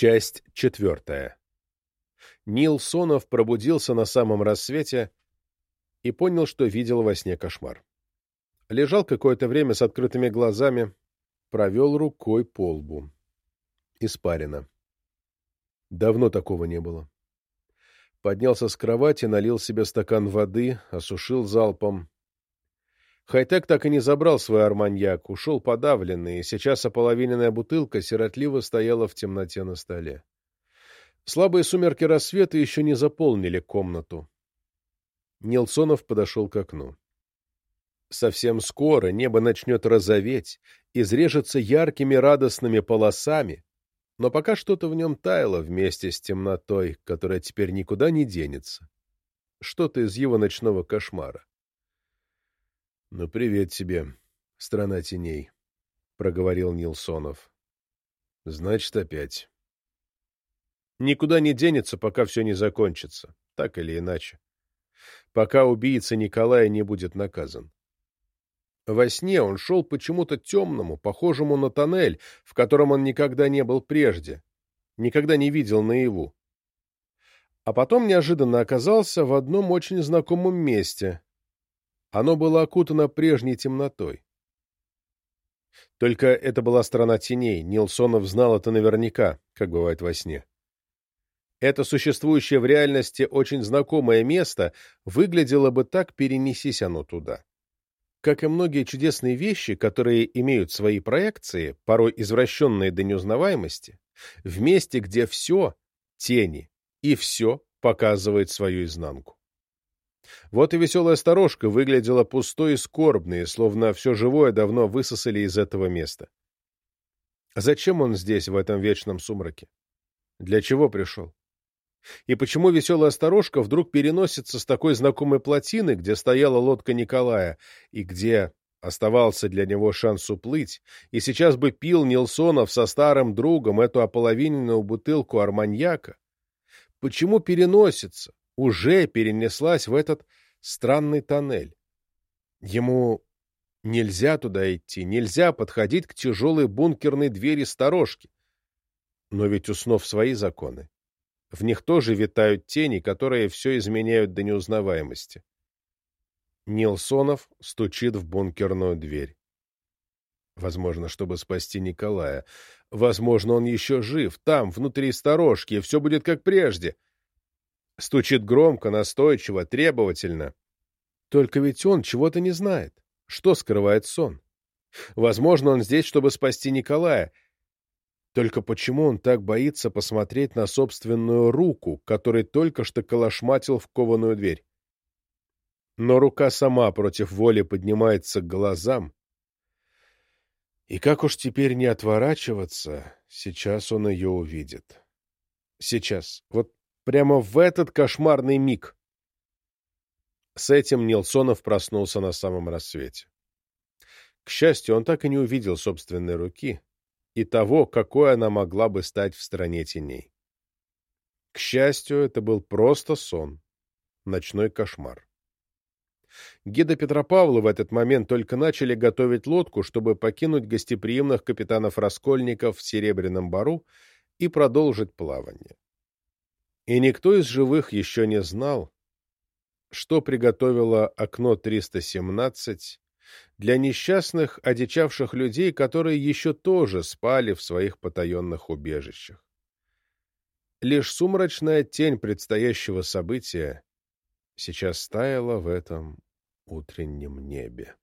Часть четвертая. Нил Сонов пробудился на самом рассвете и понял, что видел во сне кошмар. Лежал какое-то время с открытыми глазами, провел рукой по лбу. Испарено. Давно такого не было. Поднялся с кровати, налил себе стакан воды, осушил залпом. Хайтек так и не забрал свой арманьяк, ушел подавленный, и сейчас ополовиненная бутылка сиротливо стояла в темноте на столе. Слабые сумерки рассвета еще не заполнили комнату. Нилсонов подошел к окну. Совсем скоро небо начнет розоветь, изрежется яркими радостными полосами, но пока что-то в нем таяло вместе с темнотой, которая теперь никуда не денется. Что-то из его ночного кошмара. — Ну, привет тебе, страна теней, — проговорил Нилсонов. — Значит, опять. Никуда не денется, пока все не закончится, так или иначе. Пока убийца Николая не будет наказан. Во сне он шел почему-то темному, похожему на тоннель, в котором он никогда не был прежде, никогда не видел наяву. А потом неожиданно оказался в одном очень знакомом месте, оно было окутано прежней темнотой. Только это была страна теней, Нилсонов знал это наверняка, как бывает во сне. Это существующее в реальности очень знакомое место выглядело бы так, перенесись оно туда. Как и многие чудесные вещи, которые имеют свои проекции, порой извращенные до неузнаваемости, в месте, где все — тени, и все показывает свою изнанку. Вот и веселая сторожка выглядела пустой и скорбной, словно все живое давно высосали из этого места. Зачем он здесь, в этом вечном сумраке? Для чего пришел? И почему веселая сторожка вдруг переносится с такой знакомой плотины, где стояла лодка Николая, и где оставался для него шанс уплыть, и сейчас бы пил Нилсонов со старым другом эту ополовиненную бутылку арманьяка? Почему переносится? Уже перенеслась в этот странный тоннель. Ему нельзя туда идти, нельзя подходить к тяжелой бункерной двери сторожки. Но ведь у свои законы. В них тоже витают тени, которые все изменяют до неузнаваемости. Нилсонов стучит в бункерную дверь. Возможно, чтобы спасти Николая. Возможно, он еще жив, там, внутри сторожки, и все будет как прежде. — Стучит громко, настойчиво, требовательно. Только ведь он чего-то не знает. Что скрывает сон? Возможно, он здесь, чтобы спасти Николая. Только почему он так боится посмотреть на собственную руку, которой только что колошматил в кованую дверь? Но рука сама против воли поднимается к глазам. И как уж теперь не отворачиваться, сейчас он ее увидит. Сейчас, вот Прямо в этот кошмарный миг. С этим Нилсонов проснулся на самом рассвете. К счастью, он так и не увидел собственной руки и того, какой она могла бы стать в стране теней. К счастью, это был просто сон, ночной кошмар. Гида Петропавла в этот момент только начали готовить лодку, чтобы покинуть гостеприимных капитанов Раскольников в Серебряном Бару и продолжить плавание. И никто из живых еще не знал, что приготовило окно 317 для несчастных, одичавших людей, которые еще тоже спали в своих потаенных убежищах. Лишь сумрачная тень предстоящего события сейчас стаяла в этом утреннем небе.